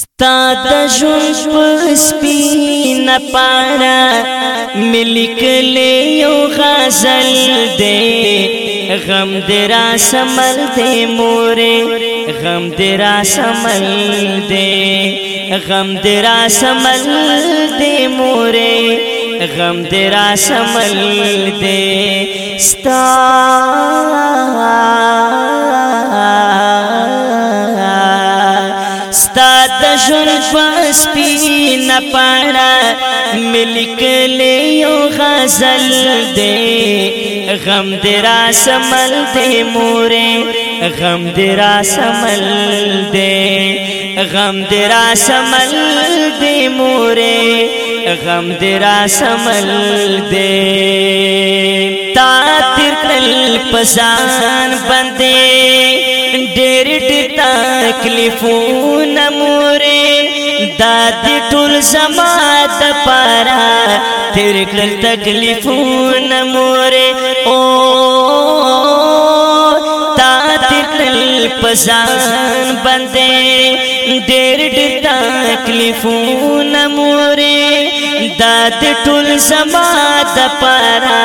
ستا د ژوند په سپین پانا ملک له یو غزل دې غم درا سمل دې مورې غم درا سمل دې غم درا سمل دې مورې غم درا سمل دې ستا ستا د ژوند پس پی نه پاړه ملک لیو غزل دې غم دې را سمل دې مورې غم دې را سمل دې غم دې را سمل دې مورې غم دې را سمل دې تا تیر کل پسان بندې ډېر ډېر تکلیفونه مورې د دې ټول سماعت پارا تیرې کل تکلیفونه مورې او تا دې کل پسان بندې ډېر ډېر تکلیفونه مورې د دې ټول سماعت پارا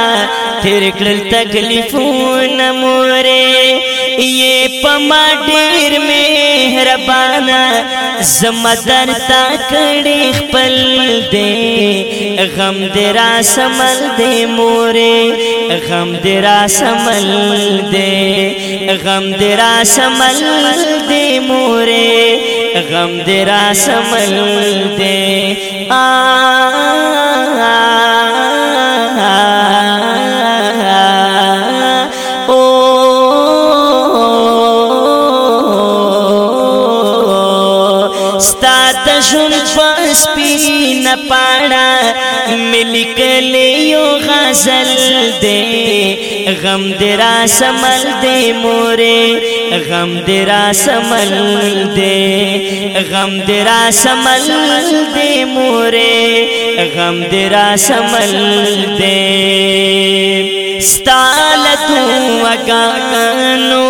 تیرې کل تکلیفونه مورې یہ پما ډیر مهربانا زمدر تا کړي خپل دې غم دې را سمل دې مورې غم دې را سمل دې غم دې را سمل دې مورې غم دې را سمل دې آ سپین پاڑا ملک لیو غزل دے غم درا سمل دے مورے غم درا سمل دے غم درا سمل دے مورے غم درا سمل دے ستالت گانوں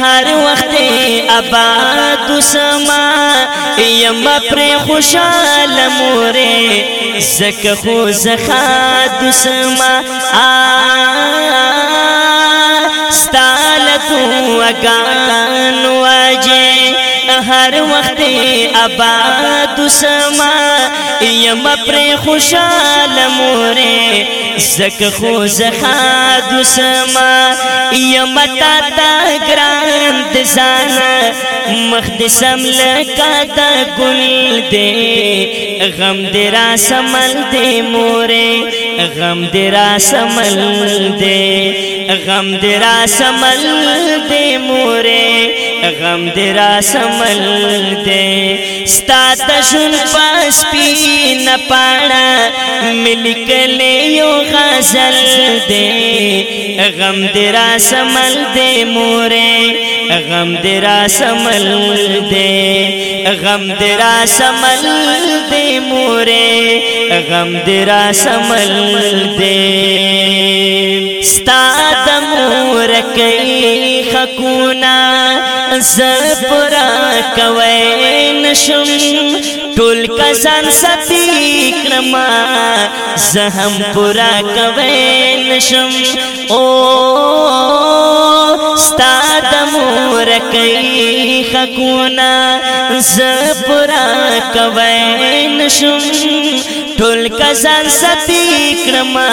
هر وخت آباد سما یم پر خوشاله مورې زکه خو زخه د سما ستاله تو اګان هر وخت آباد سما یم پر خوشاله مورې زک خو زخا د سما یم تا تا ګران د زانا مخدسم لکا تا ګل دې غم دې را سمل دې مورې غم دې را سمل دې غم درا سمل دے مورے غم درا سمل دے ستا تشن پاس پی نپاڑا ملک لے یو غزل دے غم درا سمل دے مورے غم درا سمل دے غم درا سمل دے مورے غم درا سمل دے ستا د مور کوي خکونا ز پرا کوي نشم ټول کا سن ستی کما ز هم پرا کوي نشم او ستا د مور کوي خکونا ز پرا کوي نشم ټول ستی کرما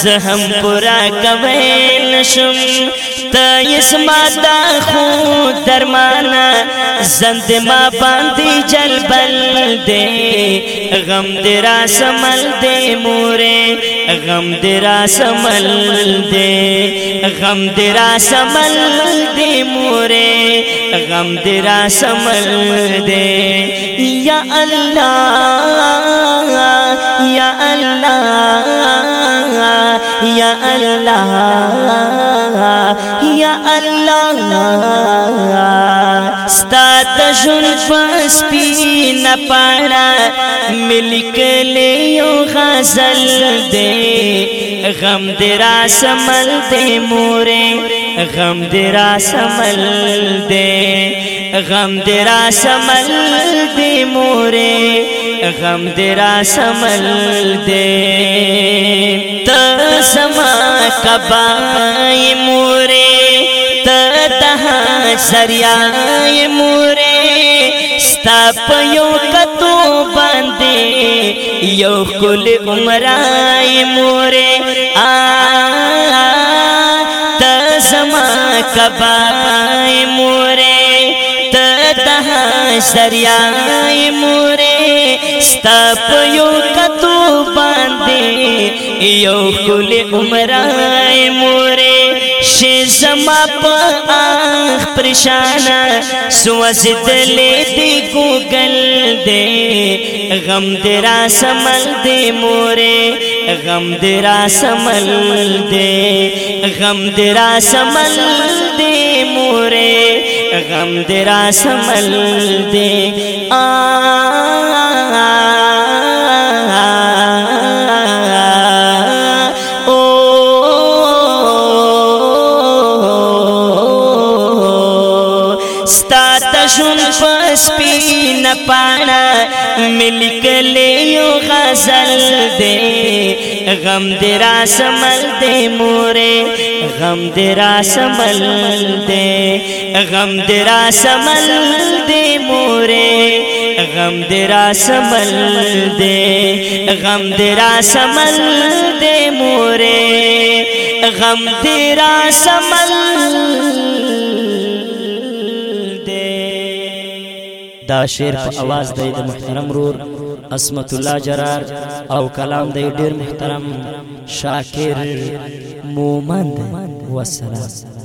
زهم پورا کوي نشم ته اس دا خو درمانا سند ماں باندھی جن بل دے گم درا سنبھل دې مورے گم درا سن دې گم درا سنبھل دے مورے گم درا سمل دې یا الله شون پس پی نه پاړه ملک لیو غزل دے غم درا سمل دے مورے غم درا سمل دے غم درا سمل دے مورے غم درا سمل دے تسما کبائے مورے سریائے مورے ستا پہ کتو باندے یو کل عمر موری مورے آہ تا زمان کبا آئے مورے تا دہا سریائے مورے ستا پہ کتو باندے یو کل عمر موری شي زما په آخ پریشان سوځد لې دی ګوګل دې غم دې را سمل دې مورې غم درا سمل دے غم درا سمل دے مورے غم درا سمل دے آ ملک لیو غزل دے غم درا سمل دے مورے غم درا سمل دے غم درا سمل دے مورے غم درا سمل دے غم درا سمل دے مورے غم گمد راسم دا شعر په आवाज دی د محترم رور اسمت الله جرار او کلام دی ډیر محترم شاکر مومند والسلام